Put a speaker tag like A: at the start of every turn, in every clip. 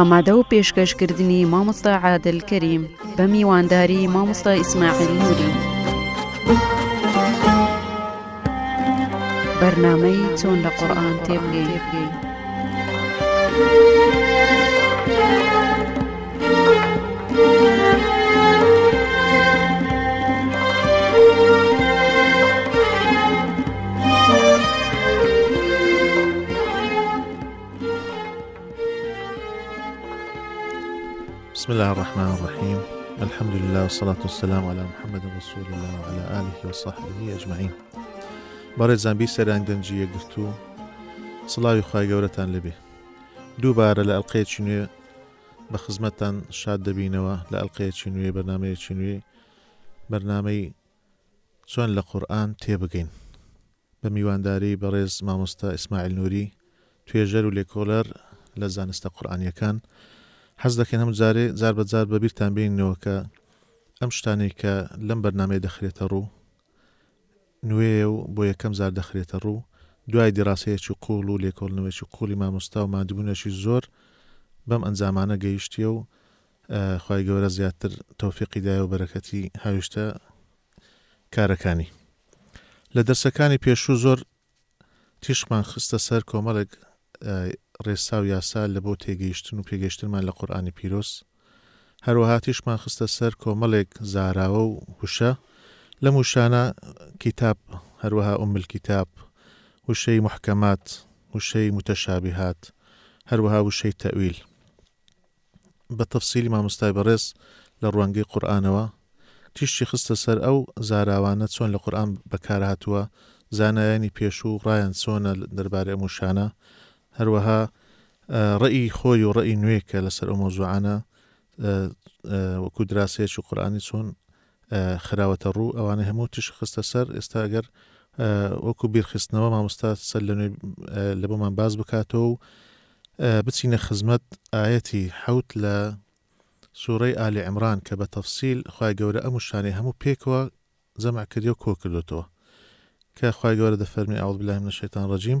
A: ئامادە و پێشکەشکردنی مامۆستا عادلکەریم بە میوانداری مامۆستا ئیسماعیل نووری بەرنامەی چۆن لە قورآان تێبگەی لێبگەین. بسم الله الرحمن الرحيم
B: الحمد لله والصلاة والسلام على محمد رسول الله وعلى آله وصحبه أجمعين بارێزان بی سەران دەنجە گرتو سڵاوی خی گەورەتان لەبێ دووبارە لە ئەلقەیەکی نوێ بە خزمەتان شاد دەبینەوە لە ئەلقەیەکی نوێ بەنامەیەکی نوێ بەرنمەی چۆن لە قورآن تێبگەین بە میوانداری بەڕێز مامۆستا ئیسماعیل نووری توێژەر و لێکۆلەر لە زانستە قورآانیەکان حەز دەکەن هەم جارێ جار بەجار بەبییران بینەوە کە ئەم شتانێک کە لەم بەرنمێ دەخرێتە ڕوو نوێ و بۆ یەکەم زار دەخرێتە ڕوو دوای دیڕاستەیەکی قوڵ و لێکۆڵنەوەی قوڵی مامۆستا و مادبوونەشی زۆر بەم ئەنجامانە گەیشتیە و خی گەورە زیاتر تۆفیقیدای و بەرەکەتی هاویشتە کارەکانی لە دەرسەکانی پێشوو زۆر تیشمان خستە سەر کۆمەڵێک ڕێسا و یاسا لە بۆ تێگەیشتن و پێگەشتنمان لە قورآانی پیرۆس هەروەهاتیشمان خستە سەر کۆمەڵێک زاراوە و هوشە لەم وشانە کتاب هەروەها ئومل کتاب وشەی محکەمات وشەی متەشابیهات هەروەها وشەی تەویل بە تەفسیلی مامۆستای بەڕێز لە ڕوانگەی قورآانەوە تیشتی خستە سەر ئەو زاراوانە چۆن لە قورآان بەکارهاتووە زانایانی پێش و ڕایەن چۆنە دەربارەی موشانە هەروەها ڕێی خۆی و ڕێی نوێکە لەسەر ئۆمۆزوعانە وەکو دراسێک و قورآانی چۆن خراوەتە ڕوو ئەوانە هەموو تیش خستە سەر ئێستاگەر وەکو بیرخستنەوە مامۆستا سەر لە لە بۆمان باز بکاتەوە و بچینە خزمەت ئاەتی حوت لە سوورەی ئالی ئەمران کە بە تەفسیل خی گەورە ئەم شانەی هەموو پێکەوە زەمع کردی و کۆ کردوتەوە کە خی گەورە دەفەرمی ئاڵ بلایم لە شێتان ڕەجیم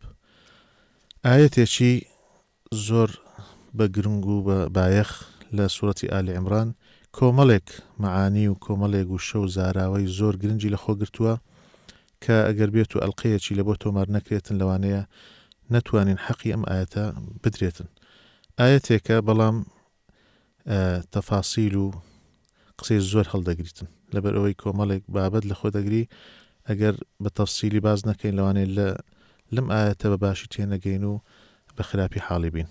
B: ئاەتێکی زۆر بە گرنگ و بە بایەخ لە سوەتی ئالی ئەمران کۆمەڵێک معانی و کۆمەڵێک و شەو زاراوی زۆر گرنگی لە خۆ گرتووە کە ئەگەر بێت و ئەلقەیەکی لە بۆ تۆمار نەکرێتن لەوانەیە نەتوانین حەقی ئەم ئاەتە بدرێتن ئاەتێکە بەڵام تەفاسیل و قسەی زۆر هەڵدەگریتن لەبەر ئەوەی کۆمەڵێک بابەت لە خۆ دەگری ئەگەر بە تەفسیلی باز نەکەین لەوانێت لە لم ئاەتە بە تينا تێنەگەین و حالبين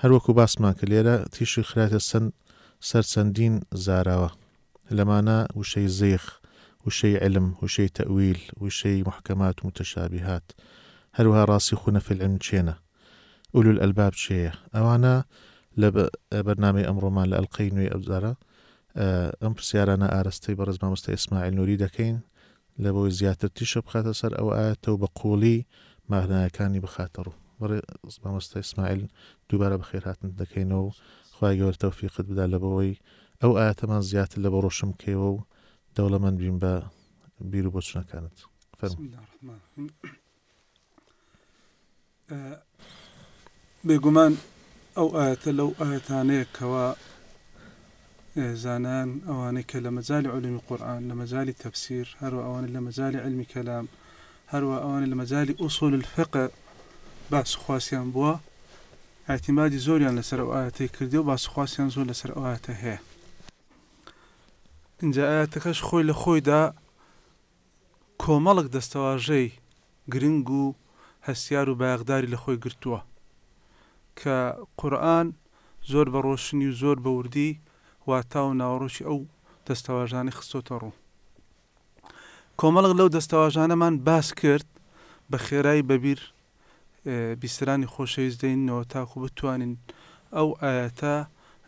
B: هر وكو باس هەروەکو باسمان تيشي خلات السن سر سند سەر چەندین زاراوە لەمانە وشەی زیخ علم وشي تأويل وشي محكمات متشابهات متەشابیهات راسخون في العلم ئەم أولو الألباب تشيه اوانا لب برنامي ئەمڕۆمان ما ئەلقەی نوێ أم بسيارة پرسیارانە أرستي برز ما مستي إسماعيل دەکەین كين لبو زيادة بخاتە سەر أو آية و بە ماهنایەکانی بخاتەڕ و مامۆستا ئیسماعیل دووبارە بەخێر هاتن دەکەینەوە خی گەورتەوە فیقت بدا لەبەوەی ئەو ئاەتەمان زیاتر لە بە ڕۆشم کێوە و دەوڵەمەند بین بە بیر و بۆچنەکانت
C: بێگومان ئەو ئاەتە لەو ئاەتانەیەکەوە زانان ئەوانەی کە لە مەزای علمی قورآن لە مەزای تەفسیر هەروە ئەوانە لە مەزای علمی کەلام هەروە ئەوانە لە مەجای ئووسۆل الفقە باسخواسیان بووە ئاعتیمادی زۆریان لەسەر ئاەتی کردی و باسخواسیان زۆر لەسەر ئاەتە هەیە اینجا ئاەتەکەش خۆی لە خۆیدا کۆمەڵک دەستەواژەی گرنگ و هەسیار و باغداری لە خۆی گرتووە کە قورآن زۆر بە ڕۆشنی و زۆر بەوردی واتاو ناوەڕۆشی ئەو دەستەواژانی خستۆتە ڕوو کۆمەڵک لەو دەستەواژانەمان باس کرد بە خێرایی بەبیر اه، بیسرانی خۆشەویست دەینەوە تاکو بتوانین ئەو ئاەتە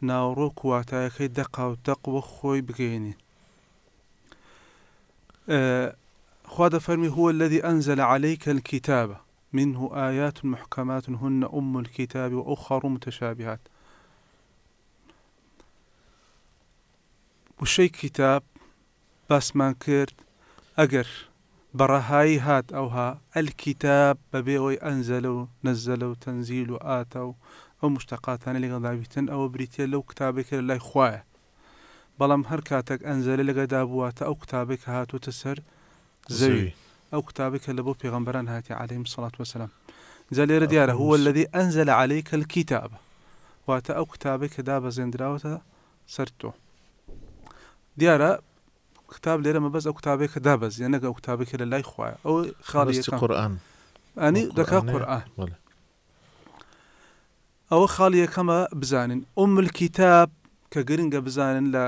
C: ناوڕۆک واتایەکەی دەقاوت دەقوە خۆی بگەینین اه، خوا دەفەرمی هو الذي أنزل عليك الكتاب منه آيات محكمات هن أم الكتاب وأخر متشابهات كتاب بس باسمان كرت ئەگەر بەڕەهایی هات ئەوها الكتاب بەبێ ئەوی ئەنزەلە و نەزەلە و تەنزیل و ئاتە و ئەو مشتەقاتانە لەگەڵداویتن ئەوە بریتە لەو کتابێکە لای خوایە بەڵام هەر کاتێک ئەنزەلە لەگەدا بواتە أو كتابك هاتوتە سەر زەوی ئەو کتابێکە لە بۆ پێغمبەران هاتی عليهلیم سڵات وسلام جەلێرە دیارە هو الذي أنزل عليك الكتاب واتە أو كتابك کەدا زندراوتا سرتو ديارة کتاب لێرە مەبەز ئەو کتابێک کە دابەز یەنەگە ئەو کتابێکە لە لای خوایە ئەو خاڵی قورآن ئەنی دەکا قورآن ئەوە خاڵی یەکەمە بزانین ئەو ملکیتاب کە گرنگە بزانن لە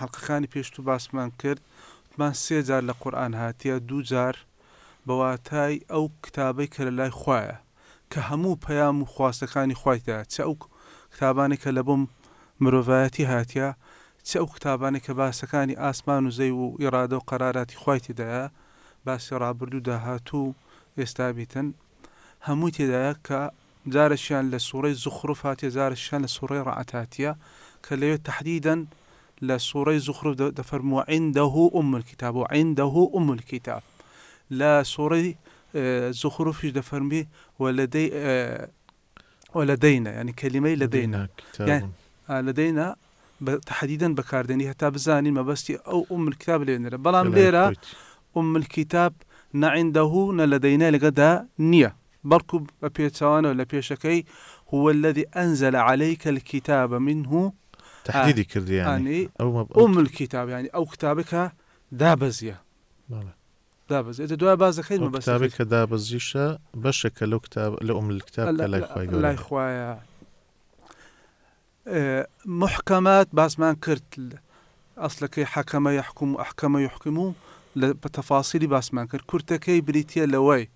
C: حەقەکانی پێشت و باسمان کرد من سێ جار لە قورآن هاتیە دوو جار بەواتای ئەو کتابەی کە لە لای خوایە کە هەموو پەیام و خواستەکانی خوایتە چە ئەو کتابانی کە لە بۆم مرۆڤایەتی هاتیە چ ئەو کتابانی کە باسەکانی ئاسمان و زەی و ئێرادە و قەراراتی خی تێدایە باسی ڕابرد و داهاتوو ئێستابیتن هەمووی تێدایە کە جارەشیان لە سوورەی زخرف هااتێ جارەشیان لە سوڕی ڕعاتاتە کە لەوێ تهدیدەن لە سوورەی زخرف دەفەرمووە عندەه ئوم کتاب و عندەه ئوم کتاب لە سوورەی آه، زخرفش دەفەرمی ولدي آه، ولدينا يعني كلمة لدينا يعني آه، لدينا تحديدا بەکاردێنی هەتا بزانین مەبەستی ئەو ئوم کتاب لێنرە بەڵام لێرە ام الكتاب نا نە لغدا نيا بركو بەڵکو بە پێچوانەوە لە پێشەکەی هو الذي أنزل عليك الكتاب منه تحديدي آه، كردي يعني, يعني أو أم الكتاب يعني أو كتابك دابزيا دابز إذا دوا باز خير ما بس كتابك
B: دابزيشا بشك كتاب لأم الكتاب لا, لا,
C: محکەمات باسمان کرد ئەسلەکەی حەکەمە یحکوم و ئەحکەمە یحکم و بە تەفاسیلی باسمان کرد کورتەکەی بریتە لەوەی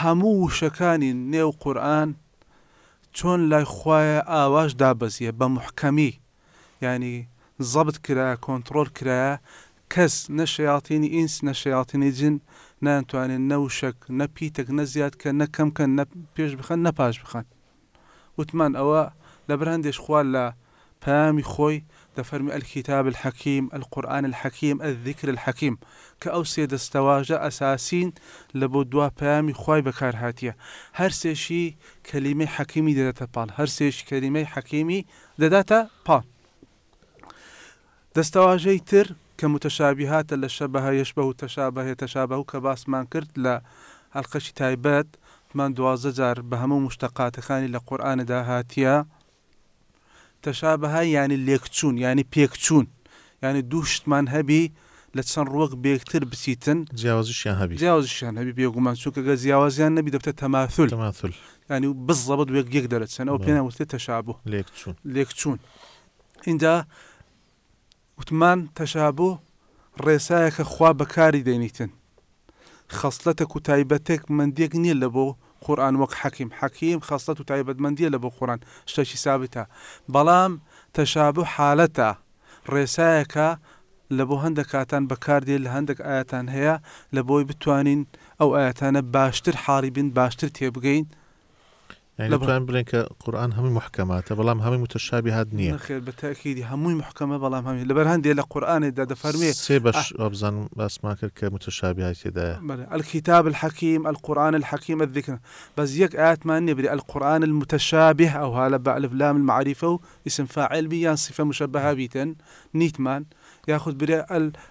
C: هەموو وشەکانی نێو قورآن چۆن لای خویە ئاواش دابەزیە بە محکەمی ینی زەبت کرا کۆنتترۆل کرایە کەس نەشیاتینی ئینس نەشیاتینی جن نانتوانێت نەوشک نەپیتەك نەزیاد کە نەکەم کە پێش بخەن نەپاش بخەن وتمان ئەوە لبرندش خوال لا بامي خوي دفرمي الكتاب الحكيم القرآن الحكيم الذكر الحكيم كأو سيد استواجة أساسين لبودوا بامي خوي بكار هاتيا هر سيشي كلمة حكيمي داتا بان هر سيش كلمة حكيمي داتا بان دستواجه تر كمتشابهات اللي شبه يشبه تشابه يتشابه كباس كباسمان كرت لا القشي تايبات من دوازە جار بە هەموو مشتەقاتەکانی لە قورآانەدا هاتیە تەشابەها ینی لێکچوون ینی پێکچوون ینی دوو شتمان هەبی لە چەند ڕۆک بێکتر بچیتن
B: جیاوازیان هەبی
C: جیاوازیان هەبی بێگومان چووکەگە زیاوازیان نەبی دەبتە تەماثل تەماثل ینی و بزەبت وێک یەک دەرەچەن ئەو پێنا وتێ تەشابوو لێکچوون لێکچوون اینجا وتمان تەشابوو ڕێسایەکە خوا بەکاری دەینیتن خەستەتە و تایبەتێک مندێک نییە لە بۆ قورآن وەک حەکیم حەکیم خەستەت و تایبەتمەندیە لە بۆ قورآن شتەکی سابتە بەڵام تەشابوو حالەتە ڕێسایەکە لە بۆ هەندە کاتان بەکاردێ لە هەندێک ئاەتان هەیە لە بۆی بتوانین ئەو ئاەتانە باشتر حاری بن باشتر تێبگەین يعني بتوانین
B: بڵێن کە قورآن هەمووی محکەماتە بەڵام هەمووی متشابی هاات نییە
C: خێر بە تاکیدی هەمووی محکەمە بەڵام هەمی لەبەر ده لە قورآانێدا دەفەرمێ سێ بەش
B: بزان باسمان کرد کە متشابیاتێدا
C: الكتاب الحكيم القرآن الحكيم الذكر بس يك ات ما نبري القرآن المتشابه أو هلا بألف لام المعرفة اسم فاعل بيان صفة مشبهة بيتن نيتمان ياخذ بري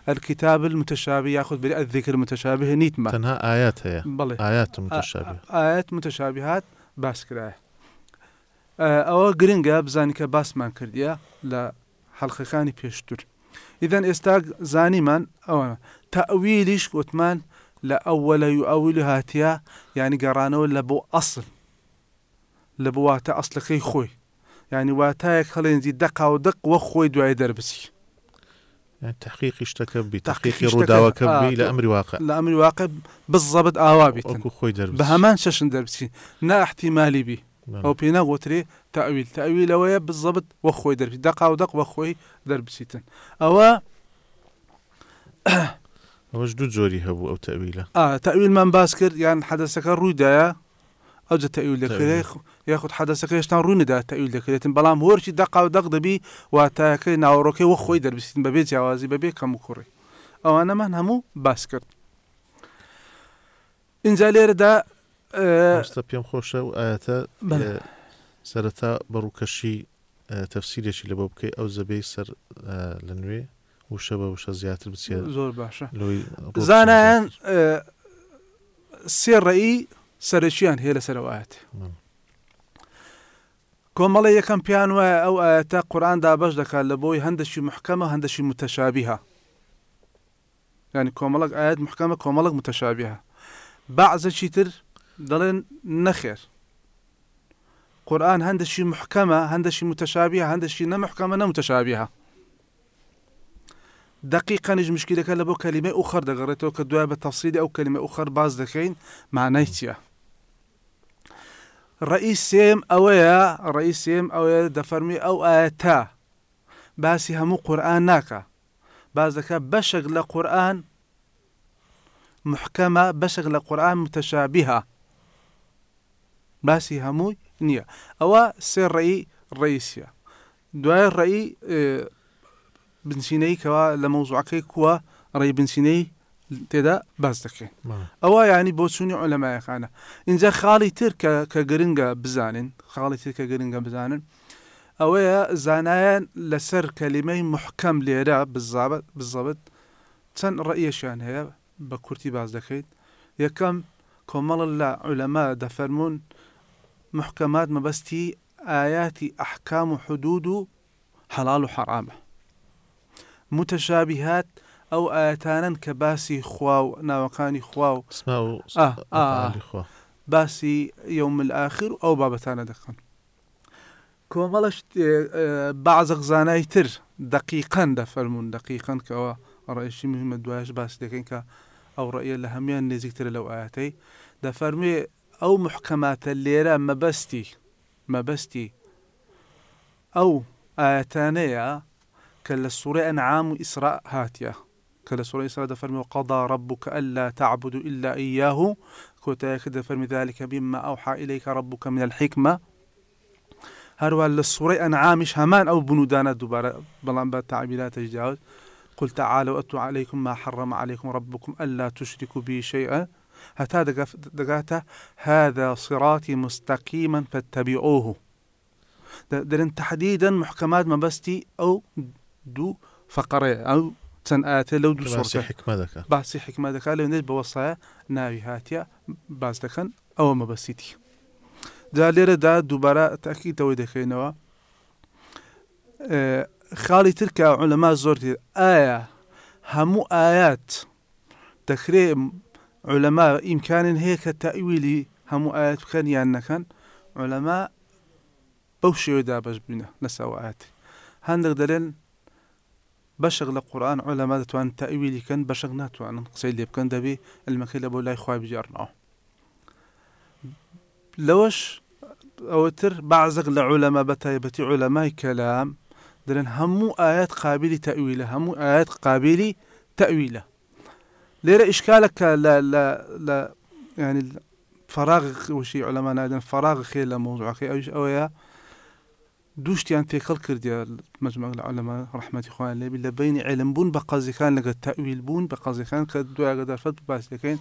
C: الكتاب المتشابه ياخذ بري الذكر المتشابه
B: نيتمان تنها آيات هي بلي. آيات متشابهة
C: آيات متشابهات باسکرایە ئەوە گرنگە بزانانی کە باسمان کردیە لە حەڵخەکانی پێشتر ئیدەن ئێستا زانیمان ئەوە تەویلیش گوتمان لە ئەوە لە و ئەویل هاتیە ینی گەڕانەوە لە بۆ ئەسل لە بواتە ئەسلەکەی خۆی ینی واتایەک هەڵێنزی دەقا و دق وە خۆی دوای دەربسی
B: يعني التحقيق اشتكى بتحقيق رودا وكبي آه، لامر واقع
C: لامر واقع بالضبط اوابي آه، بیت خوي دەر بە هەمان شەشن دەربچین ناحتیمالی نعم. بی ئەو پێ نەگوترێ تاویل تاويل بزەبت وە خۆی دەربی دەقاو دەق وە خۆی دەربچیتن
B: ئەوە ئەوەش هبو او تاويله
C: اه تاويل من باسكر يعني حدثك رودا ئەو تەویل دەکرێت یاخود حەدەسەکەشتان ڕوونی دا تەویل دەکرێتن بەڵام هۆرچی دەقا و دەق دەبی واتایەکەی ناوڕۆکەی وە خۆی دەربستین بەبێ جیاوازی بەبێ کەم و کوڕی ئەوانەمان هەموو باس کرد اینجا لێرەدا
B: پێم خۆشە و ئاەتە سەرەتا بەڕووکەشی تەفسیرێکی لە بۆ بکەی ئەو زەبەی سەر لە نوێ وشە بە وشە زیاتر بچێت زۆر باشە
C: زانایان سێ ڕێی سرشيان هي لسروات نعم. كوم الله يكن بيانو أو آيات القرآن دا بجدك لبوي هندش محكمة هندش متشابهة يعني كوم الله آيات محكمة كوم الله متشابهة بعض الشيتر دلين نخير قرآن هندش محكمة هندش متشابهة هندش نمحكمة نمتشابهة دقيقا نجم مشكلة كلمة أخرى دقريتو كدوابة تفصيلي أو كلمة أخرى بعض دقين معناتها رئيس سيم أويا رئيس سيم أويا دفرمي أو آتا باسي همو قرآن ناكا بازكا بشغ لقرآن محكمة بشغ لقرآن متشابهة باسي همو نيا أو سير رئي رئيسيا دواي الرئي آه، بن سيني كوا لموضوع كوا رئي بن تێدا باز دەکەین ئەوە ینی بۆ چوونی ئۆلەمایەخانە اینجا خاڵی تر کە گرنگە بزانین خاڵی ترکە گرنگە بزانن ئەوەیە زانایان لەسەر کەلیمەی محکەم لێرە بزابەت بزەبت چەند ڕئیەشیان هەیە بە کورتی باز دەکەیت یەکەم کۆمەڵ لە عولەما دەفەرمونون محکەمات مەبەستی ئاياتی ئەحکام و حدود و هەڵال و حەرامە متەشابیهات و او ئاەتانەن کە باسی خوا و ناوەکانی خوا
B: آه، آه، آه، و
C: باسی الاخر او بابا تانا دەکەن کۆمەڵش بعض زانای تر دفرمون دقيقا دقیقەن کەەوە ڕێشی مهمە دوایش باس دەکەین کە ئەو ڕێە لە هەمیان نزیکتر لەو ئاەتەی دەفەرموێ ئەو محکەماتە لێرە مەبەستی مەبەستی ئەو ئاەتانەیە کە لە سوورە ئەنعام و ئیسرا كلا سورة إسراء دفرم وقضى ربك ألا تعبد إلا إياه كوتا يكد je ذلك بما أوحى إليك ربك من الحكمة هروا للسورة أنعامش همان أو بنودانا دوبارة بلان بالتعبيرات تجاوز قل تعالوا أتوا عليكم ما حرم عليكم ربكم ألا تشركوا بي شيئا هتا دقاتا هذا صراطي مستقيما فاتبعوه درن تحديدا محكمات ما بستي أو دو فقرية أو چەند ئاەتە لەو دو حکمە دەکە باسی حکمە دەکات لە نێت بەوەسایە ناوی هاتیە باز دەکەن ئەوە مەبەسیتی جا لێرەدا دووبارە تاکیتەوەی دەکەینەوە آه، خاڵی ترکە لەما زۆر تر ئایا آية. هەموو ئايات دەکرێت علەما ئیمکانن هەیە کە تاویلی هەموو ئاەت بکەن یان نەکەن علەما بەو شێوەدا بەش بینە لەسەوەات هەندێک دەلێن بشغل القرآن علماء توان لەما دەتوان تاویلی کەن بەشق قصيد لي بكن دبي دەبێ ئەلمەکەی لە بۆ لای خخوای بجارنەوە لەوەش ئەوەتر بازق علماء كلام درن همو آيات قابلة تأويلها همو آيات قابلة تأويلها ليرى إشكالك لا لا لا يعني فراغ وشي علماء نادن فراغ خير لموضوع مۆزوعەکەی ئەوش ئەوەیە دوشتيان يعني في خلقر ديال مجمع العلماء رحمة إخوان الله بلا بين علم بون بقازي كان لقى التأويل بون بقازي كان كدوا قدر فت بس لكن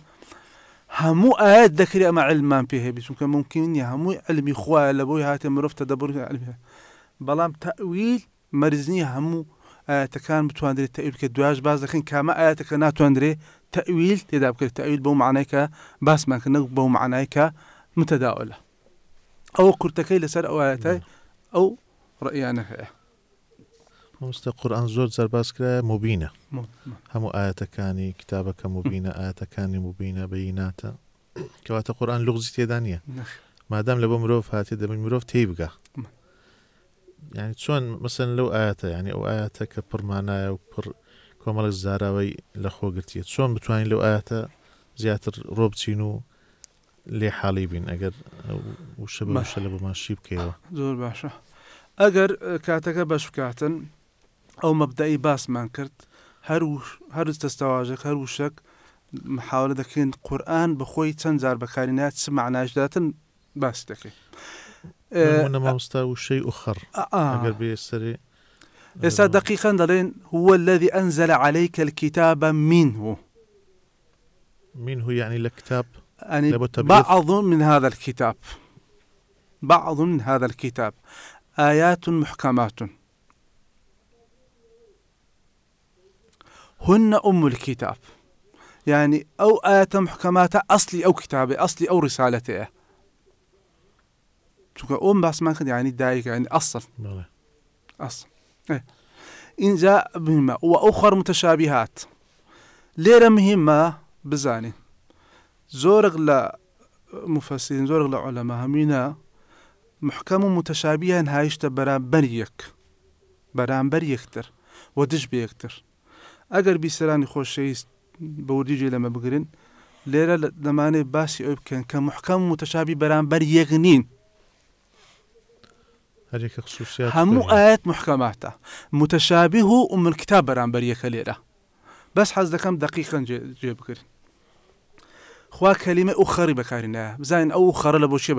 C: همو آيات ذكرية مع علم ما فيها بس ممكن ممكن يا همو علم إخوان بوي هات مرف تدبر علمها بلام تأويل مرزني همو آيات كان بتواندر التأويل كدواج بعض لكن كما آيات كان تواندري تأويل تدعب كل تأويل بوم معناك بس ما كنا بوم معناك متداولة أو كرتكيل سر أو آياتي أو ڕئیانە هەیە
B: مۆستە قورآان زۆر جەرباز کرایە مبینە هەموو ئاەتەکانی کتابەکە مبینە ئاەتەکانی مبینە بەیناتە کەواتە قورآان لغزی تێدا نیە مادام لە بۆ مرۆڤ هااتێ دەبین مرۆڤ تێی بگە ینی چۆن مەسن لەو ئاەتە ینی ئەو ئاەتە کە پڕمانایە و پڕ کۆمەڵک زاراوی لە خۆگرتیە چۆن بتوانین لەو ئاەتە زیاتر ڕۆبچین و لێ حاڵی بین ئەگەر شە بەشە لە بماشی بکەیەوە
C: زۆر باشە ئەگەر کاتەکە آه، بەش بکاتن ئەو مەبدەی باسمان کرد هەروز دەستەواژێک هەر وشەک محاولە دەکەین قورآن بخۆی چەند جار بەکارینات چ معناژداتن باس دەکەین
B: مامستا وشەی ئوخر ئەگەر بێسەری
C: ئێستا دقیقا دەڵێن هو الذي أنزل عليك الكتاب منه منه يعني الكتاب يعني بعض من هذا الكتاب بعض من هذا الكتاب آيات محكمات هن أم الكتاب يعني أو آيات محكمات أصلي أو كتابي أصلي أو رسالته أم بس basmak يعني دايق يعني أصل أصل إيه. إن جاء بهما وأخر متشابهات ليرة مهمة بزاني زورغ لا مفسرين زورغ لا علماء محکم و متەشابیان هایشتە بەرامبەر یەک بەرامبەر یکتر و دش بە یەکتر ئەگەر بیسەرانی خۆشەویست بە وردیجێ لەمە بگرن لێرە دەمانێت باسی ئەو بکەن کە محکەم و متەشابی بەرامبەر یەک نین همو آیت محکماتا متشابه و عمرکتاب بەرامبەر یەکە لێرە بەس حەز دەکەم دقیقەن جێ بکرن خوا کەلیمە ئەو خەری بەکارینە بزانین ئەو خەرە لە بۆ شێ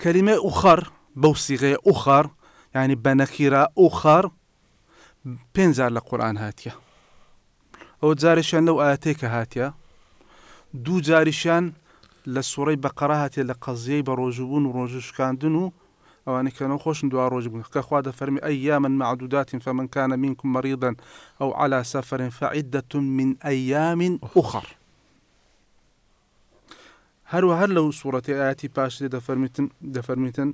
C: كلمة أخر بوصيغة أخر يعني بنكيرة أخر بينزار لقرآن هاتيا أو زارشان لو آتيك هاتيا دو زارشان لسوري بقرة هاتيا لقضية بروجبون وروجوش كان دنو أو أنا كان خوش دعاء روجبون كخواد فرمي أياما معدودات فمن كان منكم مريضا أو على سفر فعدة من أيام أخر لو سورة سوورەتی باش دفرمتن دفرمتن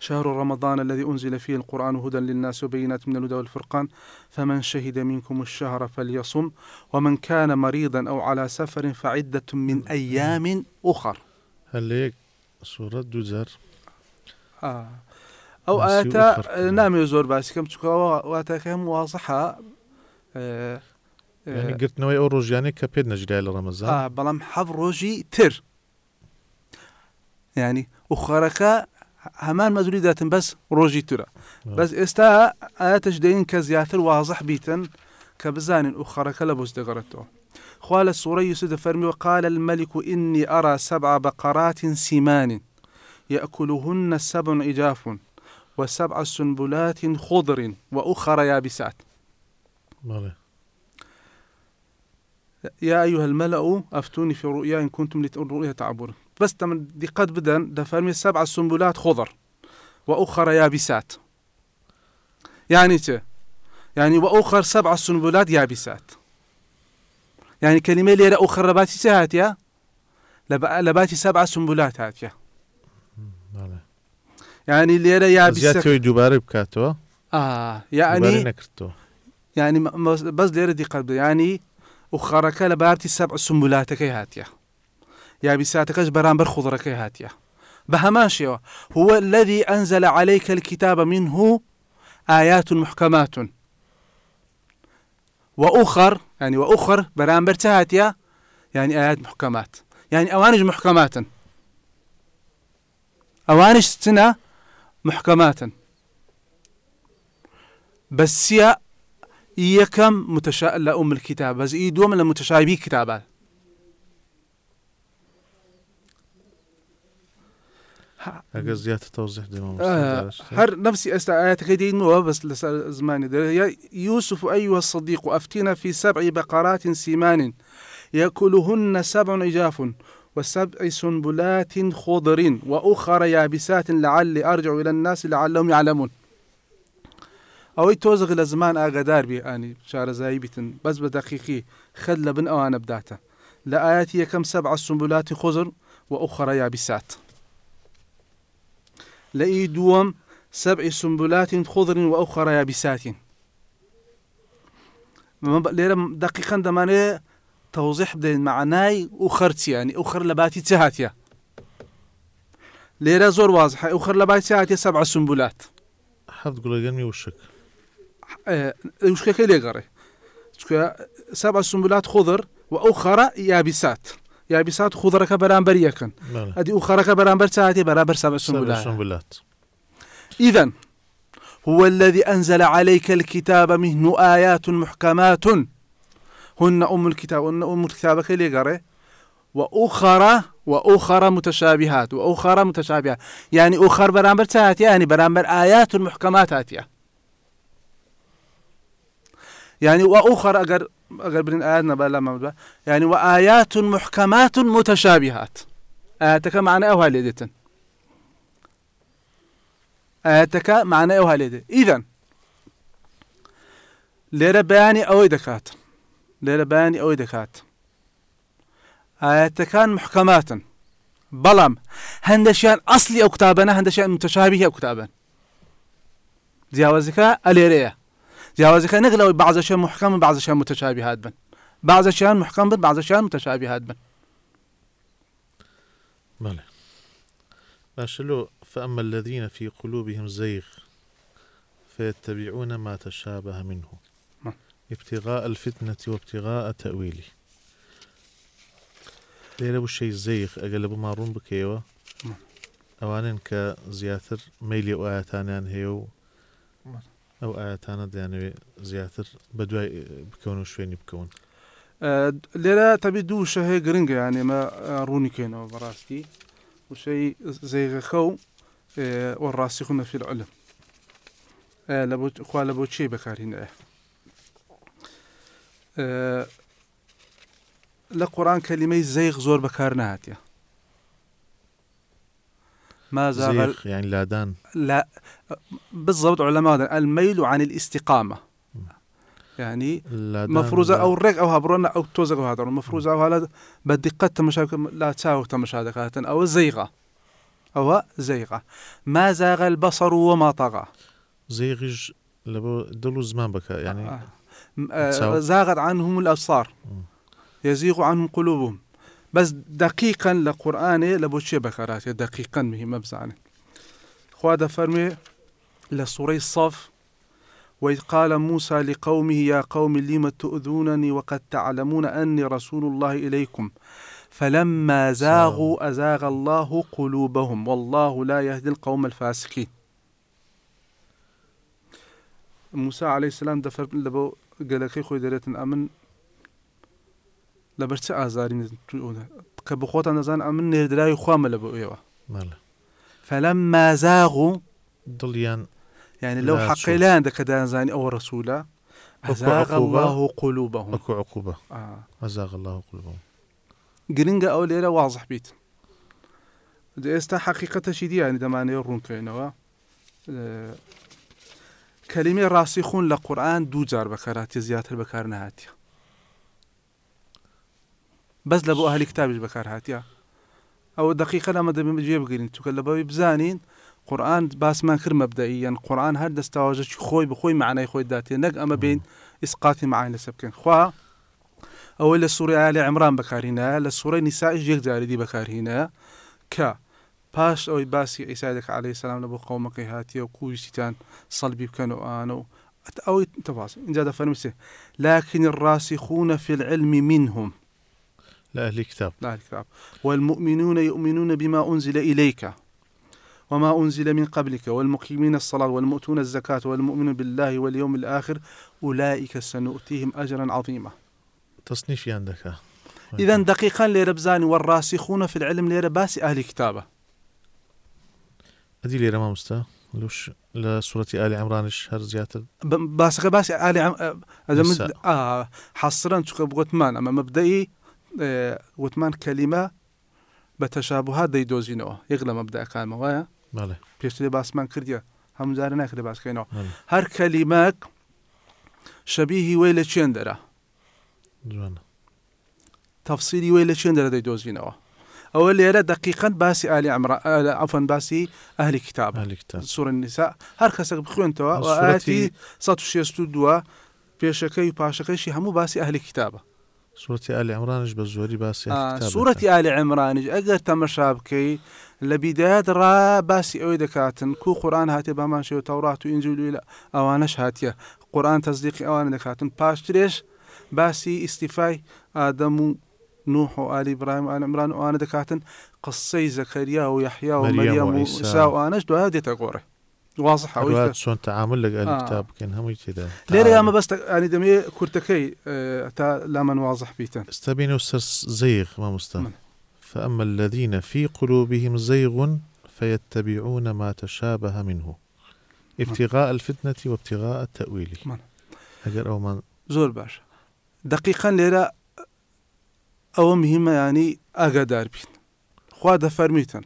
C: شهر رمضان الذي أنزل فيه القرآن هدى للناس وبينات من الهدى والفرقان فمن شهد منكم الشهر فليصم ومن كان مريضا أو على سفر فعدة من أيام أخر
B: هل هيك سورة دوزر
C: آه. أو آتا نامي نعم زور باسكم تكوا وآتا كم واضحة آه يعني آه.
B: قلت نوي او روج يعني كبيد لە ڕەمەزان بەڵام اه
C: بلام تر روجي تر يعني مەزوری همان مزولي داتن بس روجي ئێستا آه. بس استا اتش دين وازەح واضح بيتن كبزان وخەرەکە لە بۆس خوال خوا يسد فرمي وقال الملك إني أرى سبع بقرات سمان يأكلهن سبع إجاف وسبع سنبلات خضر وأخر يابسات. مالي. يا أيها الملأ أفتوني في رؤيا إن كنتم لرؤيا تعبر بس تم قد بدن دفرمي سبع سنبلات خضر وأخرى يابسات يعني تي يعني وأخر سبع سنبلات يابسات يعني كلمة ليرة أخرى باتي يا لباتي سبع سنبلات هاتيا يعني ليرة يابسات دوباره بكاتو آه يعني يعني بس ليرة دقات يعني و خەڕەکە لە بارتی سەب سمبولاتەکەی هاتیە یابیساتەکەش بەرامبەر خوڵڕەکەی هاتیە بە هەماشەوە هو الذي أنزل عليك الكتاب منه آيات محكمات وأخر يعني وأخر برامبر تهاتيا يعني آيات محكمات يعني أوانج محكمات أوانج سنة محكمات بس يا يكم متەشا لأم الكتاب کتاب بەزئی دووەم لە متەشابی زيادة
B: ئەگە زیاتر تۆزیح هەر
C: نفسی ئێستا ئاەتەکەی دینەوە بس لەسەر زمانی دەرە یوسف ئەیوە سەدیق و ئەفتینە فی يأكلهن سبع عجاف وسبع سنبلات خضر وأخر يابسات لعلي أرجع إلى الناس لعلهم يعلمون ئەوەی تۆزغ لە زمان ئاگادار بێ ئانی شارەزایی بتن بەس بە دەقیقی خەد لە بن ئەوانە بداتە لە ئاەتی یەکەم سەب عسمبولاتی خۆزر و ئەوخەڕە یابیسات لە ئی دووەم سەبعی سمبولاتین خۆزرین و ئەو خەڕە یابیساتین لێرە دقیقەن دەمانێت تەوزیح بدەین معنای و يعني خەرچیانی ئەو خەر لە باتی چه هااتە لێرە زۆر وازحای ئەو خەر لە باتی هااتێ سەب عسمبولات
B: حەفت گوڵگەنمی وشک
C: وشكا آه، كي ليغري سبع سنبلات خضر واخرى يابسات يابسات خضر كبران يكن هذه اخرى كبران برساتي برابر سبع سنبلات سبع سنبلات اذا هو الذي انزل عليك الكتاب منه ايات محكمات هن ام الكتاب هن ام الكتاب كي ليغري واخرى واخرى متشابهات واخرى متشابهات يعني اخر برامبر ساعتي يعني برامبر ايات محكمات اتيه يعني وأخر أجر أجر بين آياتنا بقى لما بقى يعني وآيات محكمات متشابهات آياتك معنى أوها إيه ليدتن آياتك معنى أوها إيه ليدتن إذن لێرە دكات ئەوەی دەکات لێرە بەیانی ئەوەی دەکات ئاەتەکان محکەماتن بەڵام هەندەشیان ئەسلی ئەو قوتابەنە هەندەشیان متەشابی هەیە قوتابن جیاوازەکە ئەلێرەیە جیاوازی خێ بعض بعضەشیان محكم وبعض متەشابی متشابهات بن بعضەشیان محكم بن بعض متەشابی متشابهات بن
B: بله باشلو فأما الذين في قلوبهم زيغ فيتبعون ما تشابه منه نعم. ابتغاء الفتنة وابتغاء تأويله ليلة الشيء زيغ أقل ما مارون بكيوة نعم. أوانن كزياتر ميلي وآياتانيان هيو نعم. ئەو ئاەتانە دەیانەوێت زیاتر بە دوای بکەون و شوێنی بکەون
C: لێرە تەبی دوو شەهەیە گرنگە یانێمە ڕوونی کێنەوە بەڕاستی وشەی زەیغەخە و وەڕاستی خو نەفیر علم خوا لە بۆ چی بەکارهینەیە لە قۆران کەلیمەی زەیغ زۆر بەکار نهاتە
B: ما زاغ يعني لادان
C: لا بالضبط علماء الميل عن الاستقامة يعني
B: مفروزة أو
C: الرق أو هبرنا أو توزق هذا المفروزة أو هذا بدقة تمشاك لا تساوي تمشاك أو زيغة أو زيغة ما زاغ البصر وما طغى زيغج لبو دلو زمان بك يعني آه. آه. زاغت عنهم الأبصار يزيغ عنهم قلوبهم بس دقيقا لقرآن قورآانێ لە بۆ دقيقا بەکاراتێ دقیقەن مهمە بزانن خوا دەفەرمێ وإذ قال موسى لقومه يا قوم لم تؤذونني وقد تعلمون أني رسول الله إليكم فلما زاغوا أزاغ الله قلوبهم والله لا يهدي القوم الفاسقين موسى عليه السلام دفر لبو قال لك خوي دريت أمن لە بەرچە ئازاری کە بخۆتە نەزان ئە من نێردراوی خوامە لە بە ئێوە فەلەم مازاغ و دڵیان یعنی لەو حەقیلان دەکە او رسوله ازاغ الله قلوبهم عقوبة آه.
B: أزاغ الله قلوبهم
C: گرنگە ئەو لێرە واضح بیت ئێستا حقیقەتە شی دیانی دەمانەیە ڕوونکەینەوە آه. کەلیمی ڕاستی كلمة راسخون لقرآن دو جار بكارات زيادة بكار نهاتي بس لە اهل ئەهلی بكار بەکار هااتیا ئەو دقیقە ئەمە دەبێ بگرین چکە لە بەوەی بزانين قران باس ما كر مبدئيا قورآان هەر دەستاواژەی خۆی خوي بخوي خۆی خوي نەک نق اما بين اسقاط لەسە بکەن خوا ئەوە سوره سووریا لە ئەمران بكار هنا سوورەی نساء یەک جاري دي بكار هنا ك باش او عليه سلام عليه السلام قومەکەی قومك و او سەلبی صلبي كانوا انو أو ئەوی إن اینجا فرمسه لكن الراسخون في العلم منهم لأهل الكتاب لأهل الكتاب والمؤمنون يؤمنون بما أنزل إليك وما أنزل من قبلك والمقيمين الصلاة والمؤتون الزكاة والمؤمن بالله واليوم الآخر أولئك سنؤتيهم أجرا عظيما
B: تصنيفي عندك
C: إذا دقيقا ليرة والراسخون في العلم لرباس أهل كتابة
B: هذه ليرة مستا لوش لسورة آل عمران الشهر زيادة
C: باسخ باس آل عم... آه, آه، حصرا تشكى بغتمان أما مبدئي وتمان کەلیمە بە تەشابها دەیدۆزینەوە یەک لە مەبداکانمەوەە پێشتری باسمان کردە هەمجارە ناکرێ باسکەینەوە هەر کەلیمەک شەبیهی وی لە چێن دەرە تەفسیری وی لە چێن دەرە دەیدۆزینەوە ئەوە لێرە دقیقەن باسی ئالی ئەفەن باسی ئەهلی کتاب سوورن نیسا هەر کەسێک بخوێنتەوە ئاتی 1662 پێشەکەی و پاشەکەیشی هەموو باسی ئەهلی کتابە
B: سورة آل عمران بە زۆری بس سوورەتی سورة
C: آل عمران إيش بکەی لە بیدایات ڕا را ئەوەی دەکاتن کو كو قرآن هاتي شێوە تەڕات و ئینجلوی لە ئەوانەش هاتیە قورآان تەزدیقی ئەوانە دەکاتن پاشترێش باسی آدم ئادەم و نوح وآل إبراهيم وآل عمران وآل دكاتن قصي زكريا ويحيى ومريم و وآنش و هذه و واضح ئەو شلون تعامل لەگە آه. الكتاب بکەن كذا تێدا لێرە ئەمە بس يعني دمي کورتەکەی آه، تا لامان واضح بيتن
B: استبين وسر زيغ ما مستن فأما الذين في قلوبهم زيغ فيتبعون ما تشابه منه ابتغاء الفتنة وابتغاء التأويل أجر أو من
C: زور باش دقيقا ليرا آه، أو مهمة يعني أقدر بين خواد فرميتن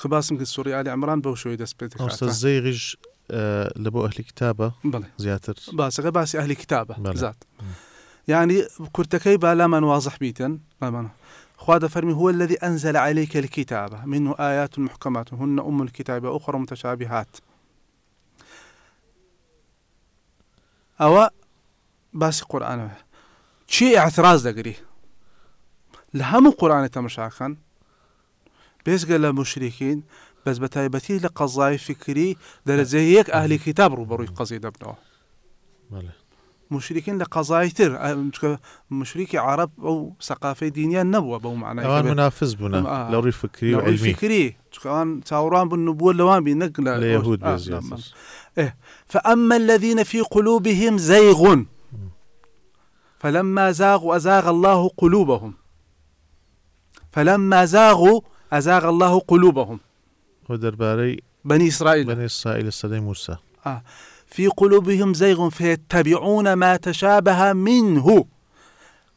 C: خباسم کرد سوڕیالی ئەمران بەو شوی دەست پێێت
B: زەیغش آه، أهل بۆ بلي زياتر باس
C: باسەکە باسي أهل كتابة زات يعني كرتكي بالا من واضح بيتا خواد فرمي هو الذي أنزل عليك الكتابة منه آيات محكمات هن أم الكتاب أخرى متشابهات أو باس قرآن شيء اعتراض دقري لهم القرآن تمشاكن بێزگە لە مشركين بس بە تایبەتی لە قەزای فکری دەرەجێ یەک ئاهلی کتاب ڕوو بەڕووی قەزی دەبنەوە تر آه، مشریکی عرب أو ثقافة دينية نبوة بو معناەوە آه، منافز منافس بنا ڕی آه، فکری فكري وعلمي چکان چاوەڕان بن نبووە لەوان بی نەک لە إيه. فأما الذين في قلوبهم زيغ فلما زاغوا أزاغ
B: الله قلوبهم فلما زاغوا أزاغ الله قلوبهم قلوبهم باري بني إسرائيل بني إسرائيل السادة موسى
C: آه. في قلوبهم زيغ فيتبعون ما تشابه منه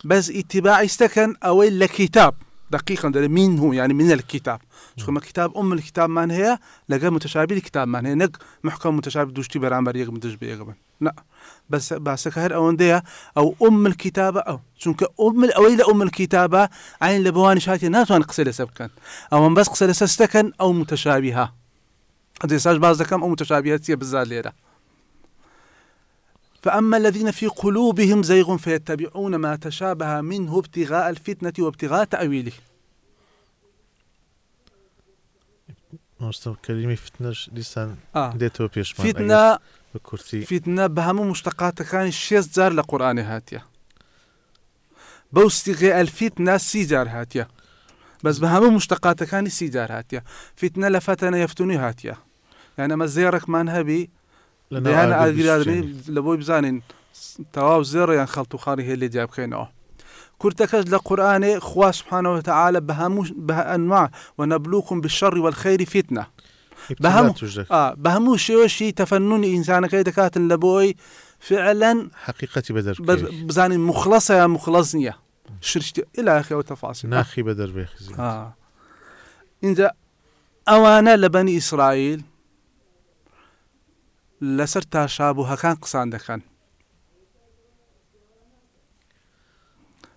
C: بس اتباع استكن او الكتاب دقيقا منه يعني من الكتاب شو ما كتاب ام الكتاب ما هي لقى متشابه الكتاب ما هي نق محكم متشابه دوشتي برامبر يغم تشبيه يغم لا بس بس كهر أو نديا أو أم الكتابة أو چونك أم الأويلة أم الكتابة عين لبوان شاتي ناس وان قصيلة سبكن أو من بس قصيلة سستكن أو متشابهة هذا يساج بعض كم أو متشابهة تيه بالزاليرة فأما الذين في قلوبهم زيغ فيتبعون ما تشابه منه ابتغاء الفتنة وابتغاء تأويله
B: مستوى كلمة فتنة لسان آه. ديتو بيشمان فتنة أيوة. بکورتی
C: فیتنا بهم مشتقات كان شێست زار لقران هاتيا بوستي غي ستیغێ ئەلفیتنا سی جار هاتیە بەس بە هەموو مشتقاتەکانی سی جار هاتیە فیتنە لە فەتەنە یەفتونی هاتیە یانەمە يعني زێڕێکمان هەبی لەیانە ئاگیرانی لە لبوي بزاني تواب زير يعني خلطو خاري هي اللي جاب كينو كرتكز لقرآن خوا سبحانه وتعالى بهم بها أنواع ونبلوكم بالشر والخير فتنة بهم آه بهمو شيء شيء تفنن إنسان كده كات لبوي فعلا
B: حقيقة بدر بر...
C: بزاني مخلصة يا مخلصني شرشت إلى اخره وتفاصيل ناخي بدر بيخزي آه إنزا أوانا لبني إسرائيل لسر تاشابو هكان قصان دخان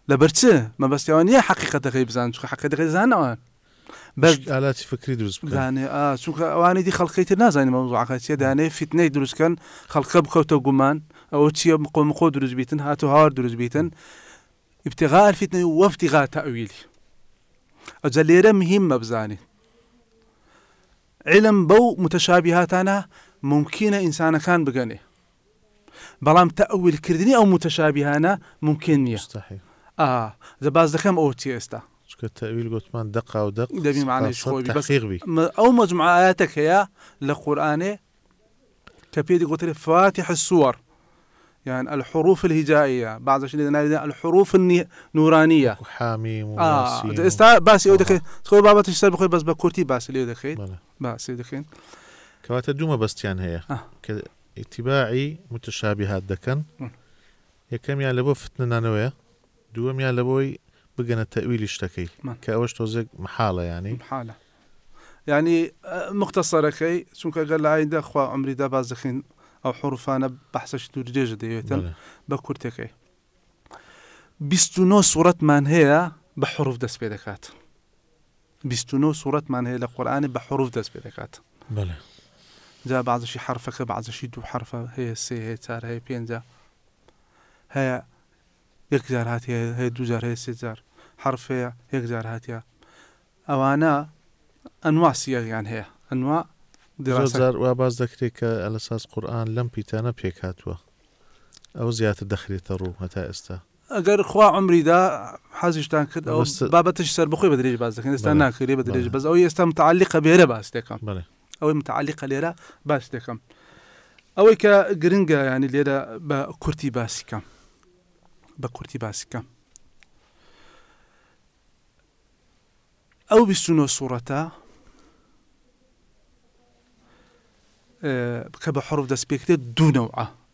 C: لبرتي ما بس يعني حقيقة غيب زان حقيقة غيب زان بەس ئالات فکری دروست بکانێ چونکە ئەوانی دی خەڵقیتر نازانانی مەوزوعەکە چێ دروس كان خلق خەڵقە بکەوتە أو ئەوە مقو مقود دروس بيتن هاتو هار دروس بيتن ابتغاء الفتنة وابتغاء تأويله أجل مهمة بزاني علم بو أنا ممكن إنسان كان بقني بلام تأويل كردني أو متشابه أنا ممكن يا مستحيل آه إذا باز دخم أوتي استا
B: باسكو التاويل قلت ما دقه ودق دبي معناه شوي بس
C: او مجموعه اياتك هي للقران كبيد قلت لي فاتح السور يعني الحروف الهجائية بعض اللي الحروف النورانية
B: حاميم آه استا
C: بس يو دخين آه. تقول بابا تشتغل بخير بس بكورتي بس اللي
B: دخين بس دخين كواتا دوما يعني هي آه. اتباعي متشابهات دكن يا كم يا لبو فتنة نانوية دوما يا لبوي بقنا تأويل اشتكي كأوش توزيق محالة يعني
C: محالة يعني آه، مختصرة كي شو قال عين ده أخوة عمري ده بازخين أو حروف أنا بحسش شدور جيجة دي يتن بكورتكي بستونو سورة من هي بحروف دس بيدكات بستونو سورة من هي لقرآن بحروف دس بيدكات بلا جا بعض شي حرفك بعض شي دو حرفة هي سي هي تار هي بين جا هي یەکجار هااتێ هەیە دوجار هەیە سێجار حرفەیە یەکجار هااتە ئەوانە ئەنواسیەکیان هەیە ئەنوا دزار
B: وا باز دەکرێت کە لە ساس قورآان لەم پیتانە پێکاتوە ئەو زیاتر دەخرێتە ڕوو هەتا ئێستا
C: ئەگەر خوا عمریدا حەزیشتان کرد ئەو بابەتش سەر بخۆی بە درێژ باز دەکەن ئێستا ناکرێ بە درێژ بەس ئەو ئێستا متعلیقە بێرە باز دەکەم ئەوەی متعلیقە لێرە باز دەکەم ئەوەی کە گرنگە ینی لێرە بە کورتی باسیکەم بكورتي باسكا او بسنو سوورەتە آه، كبه حروف حرف دەست دو دوو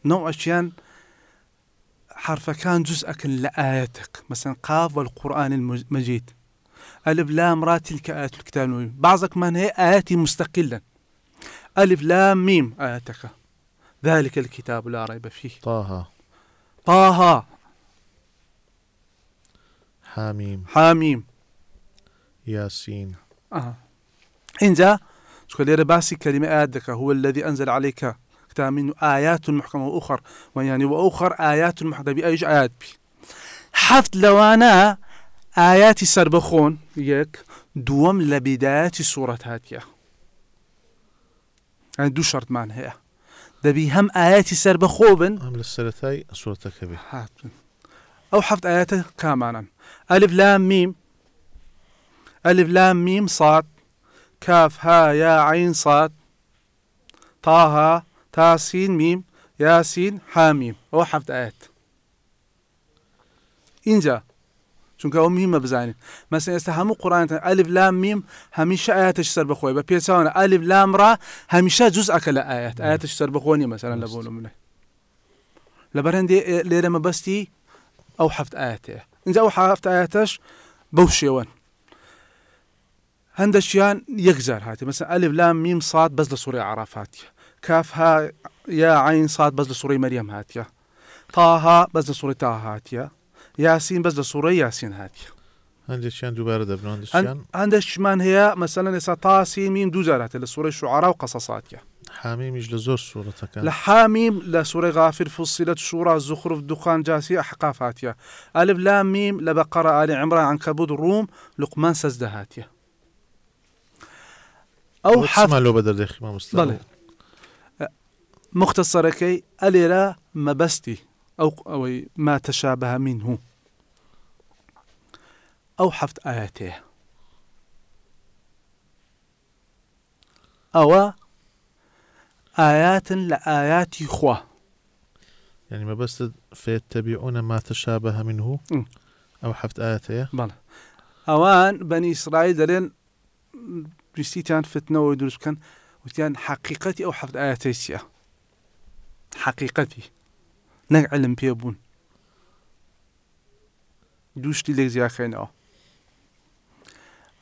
C: نەوعە شيان حرفەکان كان ئەکن لە ئاەتك مثلا قاف والقرآن المجيد ألف لام را تلك آيات الكتاب المبين من هي آياتي مستقلا ألف لام ميم آياتك ذلك الكتاب لا ريب فيه طه
B: طه حاميم حاميم ياسين
C: آه. انجا شكون اللي باسی كلمه ادك هو الذي أنزل عليك كتاب منه آيات محكمة وأخر ويعني وأخر آيات محكمة بأيج آيات بي حفت انا آيات سربخون يك دوم لبداية سورة هاتيا يعني دو شرط مان هي دبي هم آيات سربخوبن
B: هم للسرتاي سورة كبير
C: او حفظ آياته كاملا ألف لام ميم ألف لام ميم صاد كاف ها يا عين صاد طه تاسين ميم ياسين حاميم أو حفظ آيات إنجا چون که ئەو میمە بزانین مەس ئێستا هەموو قورانتە لام میم هەمیشە آيات سەر بخۆی بە پێچوانە لام را هەمیشە جز ئەکە لە ئاەت ئاەتش سەر بخۆنی مەسەرەن لە بۆ منێ لە لێرەمە بەستی او حفت ئاەتێ إن او حفت آياتش بوشيوان شێوەن هەندەشیان یەکجار هاتي مثلا ألف لام ميم صاد بزل لە عرف هاتي كاف ها يا عين صاد بەس لە مريم هاتي هاتیە تاها بەس لە هاتي ياسين هاتیە یاسین ياسين هاتي سوڕی یاسین
B: هاتیە هەندێکیان دووبارە دەبنەوە
C: هەندێکشمان هەیە مەسەن لە ئێستا تاسی میم دوو جاراتێ لە سوڕی شعراء و
B: حاميم يجل زور سورة كان
C: لحاميم لسورة غافر فصلت شورا زخرف دخان جاسي ئەحقافاتە ألف لا ميم لبقرة آل ئالی عمران كبود الروم لقمان سەز هاتيا
B: ئەو حما لۆ بدر دەردەخیمە مستڵێ
C: مختصەرەکەی ئەلێرە مەبەستی ئەو ئەوەی ما تەشابه من هو ئەو حەفت ئاەتەیە
B: أو آيات لآيات خوا يعني ما بس فيتبعون ما تشابه منه أو حفت ئاەیە بەڵە
C: أوان بني إسرائيل دلين پرستیتان فتنة ويدرس كان وتيان حقيقتي أو حفت آياتي سيا حقيقتي نك علم بيبون بوون دووشتی لێک أو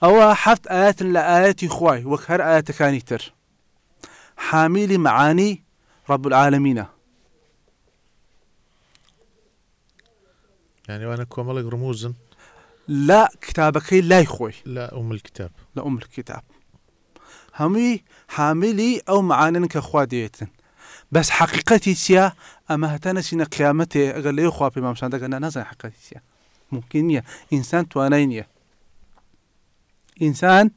C: أو حەفت ئاەتن لە ئاەتی وكهر وەک هەر تر حامل معاني رب العالمين
B: يعني وانا كومالك رموزا لا كتابك لا يخوي لا ام الكتاب لا ام الكتاب
C: همي حاملي او معانن كخواديتن بس حقيقتي سيا اما هتانا سينا قيامتي اقل لي اخوة بما مشان دقنا نزل حقيقتي سيا ممكن يا انسان توانينيا انسان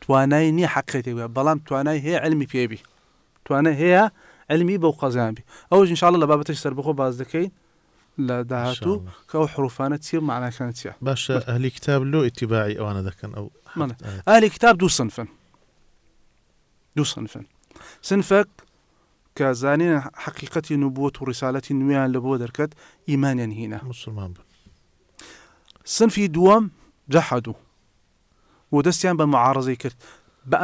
C: توانيني حقيقتي بلام تواني هي علمي فيبي توانه هي علمي بەو قەزیان آوج ان شاء الله بابەتش سربخۆ باز دەکەین لە داهاتوو کە ئەو حروفانە چی معناکان چیە
B: باش ئەهلی كتاب لۆ اتباعي ئەوانە دەکەن او
C: ئالی کتاب دوو سنفن دوو دو سنفك کە زانین حقیقەتی نبووت و ڕیسالەتی نویان لە بۆ دەکەت ئیمانیان هینە مسلمان بن سنفی دووەم جەحدوو و دەستیان بە معارزەی کرد بە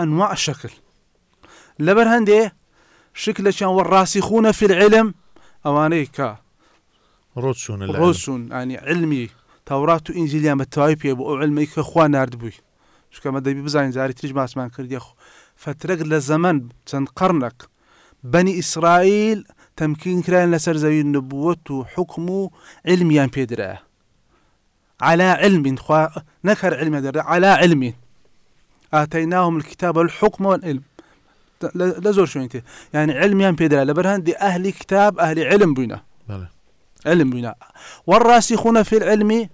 C: شكلشان يعني والراسخون في العلم اواني
B: روسون روسون
C: العلم يعني علمي تورات وإنجيل يا متوايب يا أبو علمي كخوا أردبوي شو كما دبي بزاين زاري تريج باسمان كردي اخو فترق لزمن تن قرنك بني اسرائيل تمكين كران لسر زي النبوة وحكم علميا بيدرا على علم خوا نكر علم على علم آتيناهم الكتاب الحكم والعلم لا انت يعني علم يان پێدرا لبرهان دي ئەهلی كتاب ئەهلی علم بووینە نعم. علم بينا والراسخون في العلم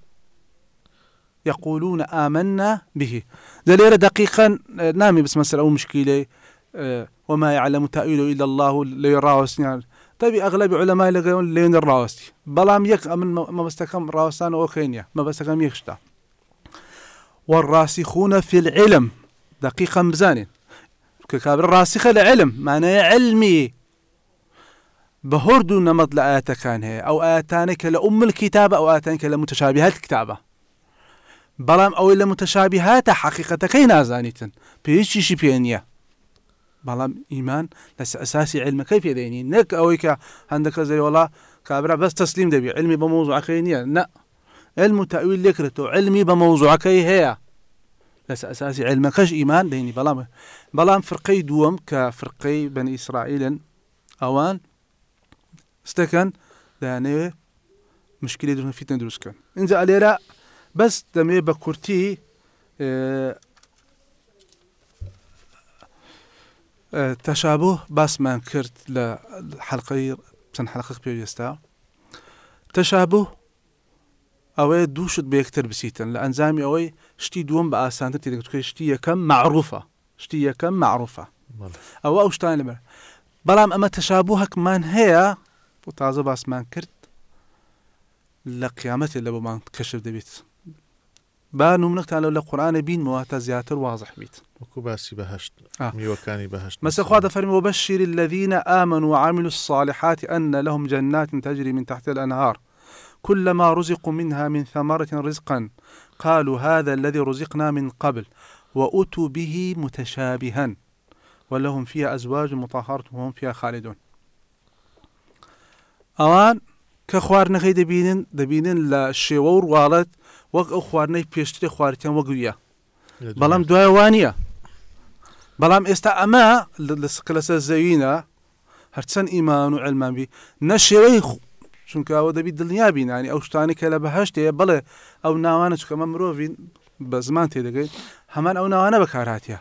C: يقولون آمنا به دليل دقيقا نامي بس مثلا أو مشكلة آه، وما يعلم تأويله إلا الله ليراوس يعني طيب أغلب علماء لين الراوستي بلام يك من ما بستكم راوسان أوكينيا ما بستكم يخشتا والراسخون في العلم دقيقا مزانين كتاب الراسخة لعلم معناه علمي بهرد نمط لآيات كان هي أو آتانك لأم الكتابة أو آتانك لمتشابهات الكتابة بلام أو إلا متشابهات حقيقة كي نازانيتا بيشي شبينيا بلام إيمان لس أساسي علم كيف يديني نك أو إيكا عندك زي والله كابرا بس تسليم دبي علمي بموضوع كي نا علم تأويل لكرته علمي بموضوع كي هي لەس يعني إيمان ديني بلام بلام فرقي دوم كفرقي دووەم إسرائيل أوان استكن ئیسرائیلن مشكلة دون في تندروس كان دروستکەن اینجا لێرە بس دەمێ بە کورتی آه، آه، تشابه بس ما لە حلقەی سن حلقة بيوجستا تشابه ئەوەیە دووشت بە یەکتر بسیتن لە ئەنجامی ئەوەی شتی دووەم بە ئاسانتر تێدەکەی شتی یەکەم معروفە شتی یەکەم معروفە ئەوە ئەو شتان لەبەر بەڵام ئەمە تەشابوو هەکمان هەیە بۆ تازە باسمان کرد لە قیامەتێ لە بۆمان کەشف دەبێت با نومنەکتان لەو لە قورآانە بینەوە تا زیاتر واضح بیت وەکو باسی بەهشت
B: آه. میوەکانی بەهشت
C: مەسەخوا دەفەرمیەوە بەشیر الذيە ئامن و عامل الصالحات أن لهم جنات تجري من تحت الأنهار كلما رزقوا منها من ثمرة رزقا قالوا هذا الذي رزقنا من قبل وأتوا به متشابها ولهم فيها أزواج مطهرة وهم فيها خالدون أوان كخوار نخي دەبینن دەبینن لە شێوە و ڕواڵەت وەک ئەو خواردنەی پێشتری خواردیان بلام بەڵام دوای وانە بەڵام ئێستا ئەمە لە سکلەسە زەوینە هەرچەند ئیمان و چونکە ئەوە دەبی دڵنیا بینانی ئەو شتانی کە لە بەهشتەیە بڵێ ئەو ناوانە چکەمە مرۆڤین بە زمان تێدەگەیت هەمان ئەو ناوانە بەکارهاتە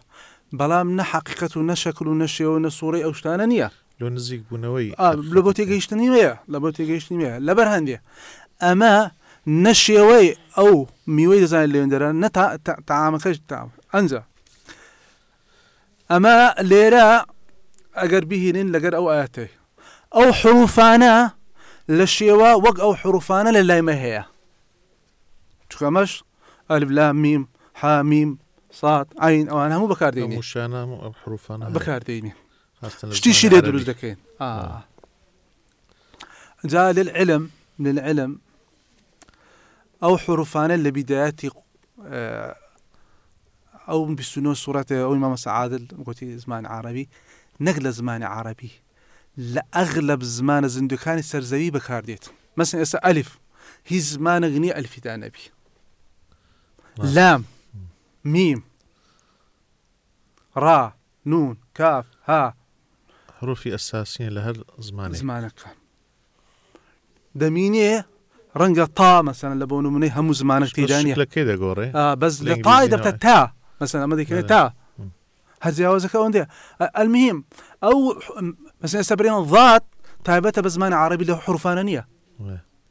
C: بەڵام نە حقیقەت و نەشەکل و نەشێەوە نەسوڕی ئەو شتانە نییە
B: لۆ نزیک بوونەوەی
C: لە بۆ تێگەیشتنی وەیە لە بۆ تێگەیشتنی وەیە لەبەر هەندێ ئەمە نەشێوەی ئەو میوەی دەزانێت لێندەرە نەتا تاامەکەش تا ئەنجە ئەمە لێرە ئەگەر بیهێنین لەگەر ئەو ئاەتەی ئەو حروفانە وق او حروفانا الف لام ميم ئەو ميم صاد عين او انا مو لا میم حامیم مو ئاین ئەوان
B: هەموو بەکاردێنی شتي شي شتیشی لێ دروست
C: اه نعم. جا للعلم للعلم او حروفانا اللي بداياتي آه، او بسنو صورته او امام سەعادل قلت زمان عربي نقل زمان عربي لە ئەغلب زمانە زیندوکانی سەرزەوی بەکاردێت مەسن ئێستا ئەلیف هیچ زمانە غني ئەلفیدا دانبي
B: لام میم را نون کاف ها حروفی ئەساسیە لە هەر زمان زمانەکان
C: دەمینێ ڕەنگە تا مەسەن لە بۆ نمونەی هەموو زمانش تیرانی
B: قوري دەگۆڕێ بەس لە إذا دەبتە
C: تا مەسەن ئەمە دەکرێت تا هەرجیاوازەکە ئەوەندێ ئەلمیم آه، ئەو بس مثلا سبرين ضاد تايبته بزمان عربي له حرفان نية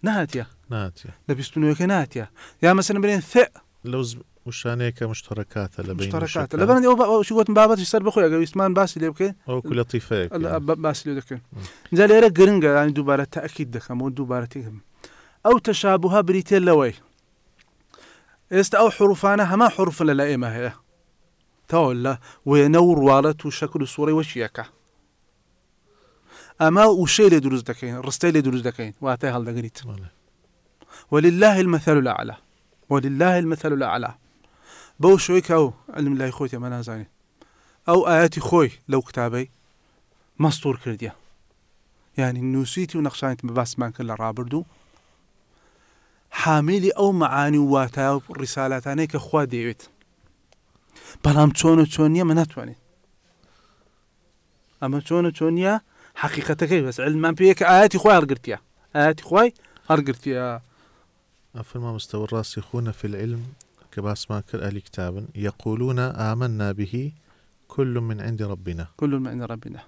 B: نهاتيا نهاتيا لبستنو يك نهاتيا يا مثلا برين ث لو زب... وش هنيك مشتركات مشتركات لبين
C: يو شو قلت بابات يصير بخويا قال اسمان باسل يبكى او كل لطيفه يعني. باسل يدك نزل يرى قرنقه يعني دوباره تاكيد دك مو دوباره تهم او تشابهها بريتيل لوي است او حروفانا هما حروف لا لا هي تولى وينور والت وشكل الصوري وش يكه ئەما وشەی لێ دروست دەکەین ڕستەی لێ دروست دەکەین واتای هەڵدەگریت ولله المثل الأعلى ولله المثل الأعلى بو شوي كاو علم لای خۆی ئێمە نازانین او اياتي خوي لو كتابي مەستور كرديا يعني نسيتي و نەخشانیت بە كل رابردو لە او معاني واتا رسالات مەعانی و واتای بلام ڕیسالاتانەی تونيا ما نتواني اما چۆن و ما بەس علمان خوي کە ئاەتی خۆی هەرگرتیا
B: ئاەتی خی هەرگرتیا ئەفرمامستەوە ڕاستی خۆنە في العلم كباس ماكر آل كتاب يقولون آمنا به كل من عند ربنا كل من عند ربنا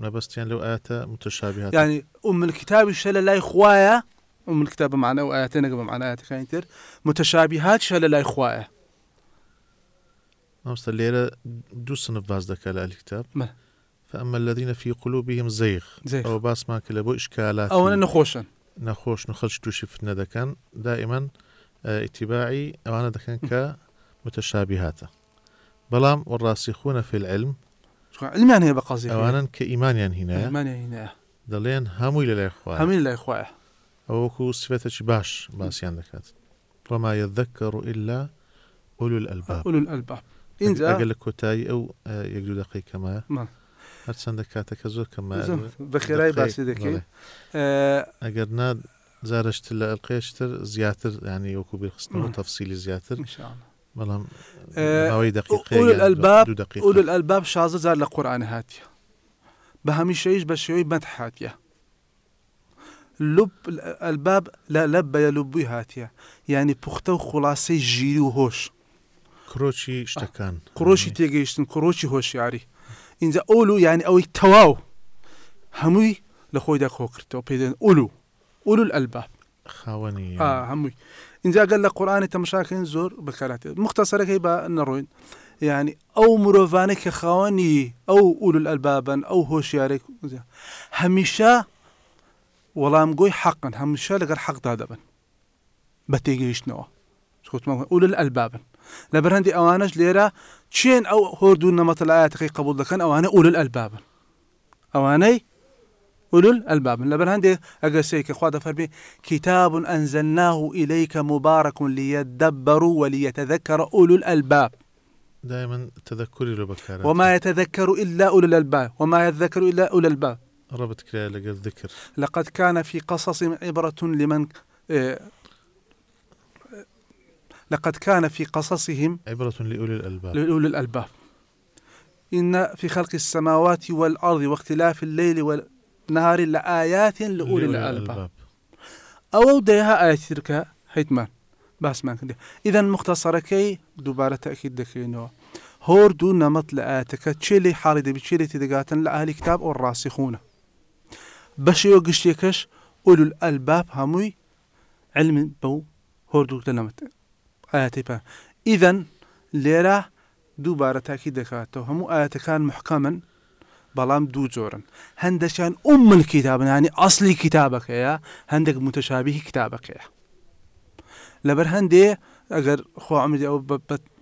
B: بس يعني لو آيات متشابهات
C: يعني أم الكتاب شل لا إخوايا أم الكتاب معنا وآياتنا قبل معنا آيات خاينتر متشابهات شل لا إخوايا
B: نمست الليلة دو صنف باز دكا الكتاب ما اما الذين في قلوبهم زيغ زيغ او باس ماك كلبو اشكالات او انا نخوشن نخوش نخلش توشي فتنه دكان دائما آه، اتباعي او انا دكان كمتشابهات بلام والراسخون في العلم
C: علمان او انا اوانا
B: يعني هنا ايمانيا يعني هنا دلين هم للا الاخوه هم للا الاخوه او كو صفتش باش يعني دكات وما يذكر الا اولو الالباب اولو الالباب انزا قال لك كوتاي او آه، يقدو دقيقه ما, ما. نعم. هەرچەندە کاتەکە زۆر کەم بە خێرای باسی دەکەی ئەگەر نا زارشتر لە ئەلقێشتر زیاتر ینی وەکو بخستنەوە تەفسیلی زیاتر بەڵام ئەوی
C: ئەلباب شازە زار لە قورآان هاتیە بە هەمیشەیش بە شێوەی بەند لب ئەلباب لە لەب بە لەبووی هاتیە ینی پوختە و خلاصەی ژیری و هۆش کرۆچی شتەکان آه. کڕۆشی تێگەیشتن کڕۆچی هۆشیاری اینجا اولو یعنی تواو هموی لخوی لە خۆیدا خۆ کردەوە اولو اولو الالباب
B: خوانی آه
C: هموی اینجا گەل زور قورآانی تەمەشاکردن که با نروین يعني او مروفانك خواني او اولو خاوەنی او هوشيارك هميشا ولا مقوي حقا هميشا حەقن حق لەگەر بتيجي دەبن بە تێگەیشتنەوە اولو الالباب اوانج بەرهەندی ئەوانش او چێن نمط الايات كي قبول دەکەن ئەوانە ئولل ئەلبابن ئەوانەی أولو الألباب لبرهندي هندي أقسيك فربي كتاب أنزلناه إليك مبارك ليدبروا وليتذكر أولو الألباب
B: دائما تذكري لبكارات
C: وما يتذكر إلا أولو الألباب وما يتذكر إلا أولو الألباب
B: ربط كلا لقد
C: لقد كان في قصص عبرة لمن آه، لقد كان في
B: قصصهم عبرة لأولي الألباب
C: لأولي الألباب إن في خلق السماوات والأرض واختلاف الليل والنهار لآيات لأولي الألباب أو ديها آيات تلك هيتمان بس ما كده إذا مختصر كي دوبارة تأكيد دكينو هور دو نمط لآتك تشيلي حالي دبي تشيلي تدقاتن لأهل كتاب والراسخون بشيو قشتيكش أولو الألباب هموي علم بو هور دو نمط آياتي با إذن ليرا دوبارة تأكيد دكاتو همو آياتي كان محكما بلام دو جورا هندشان أم الكتاب يعني أصلي كتابك يا هندك متشابه كتابك يا لبر هندي أجر خو عمدي أو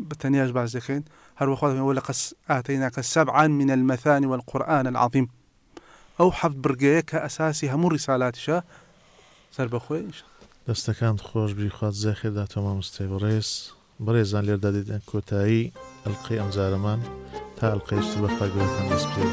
C: بتنياش بعض دخين هرو خو عمدي قس آتيناك سبعا من المثاني والقرآن العظيم أو حفظ برقيك أساسي همو رسالاتي شا سربخوي إن شاء الله
B: دەستەکان خۆش بیخوات زەخێدا تۆمە مستەی بڕێز بەڕێزان لێردا دیدەن کۆتایی ئەلقی ئەمزارەمان تا ئەلقیشت بەخواگوێتان دەست پێ.